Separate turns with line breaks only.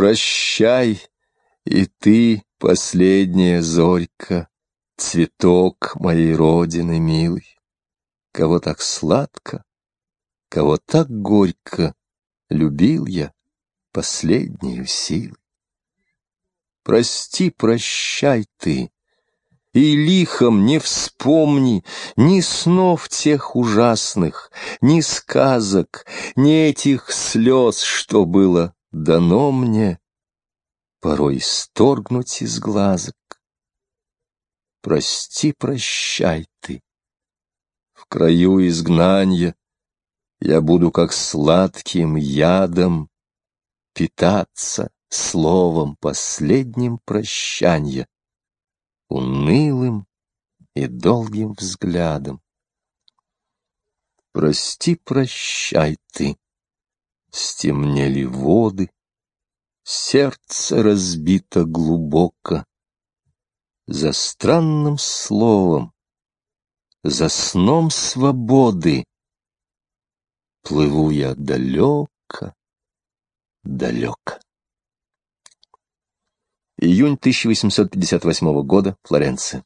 Прощай, и ты, последняя зорька, Цветок моей родины милый, Кого так сладко, кого так горько Любил я последнюю силой. Прости, прощай ты, и лихом не вспомни Ни снов тех ужасных, ни сказок, Ни этих слез, что было дано мне Порой исторгнуть из глазок. Прости, прощай ты. В краю изгнанья Я буду как сладким ядом Питаться словом последним прощанья унылым и долгим взглядом. Прости, прощай ты, стемнели воды, Сердце разбито глубоко. За странным словом, за сном свободы Плыву я далеко, далеко. Июнь 1858 года, Флоренция.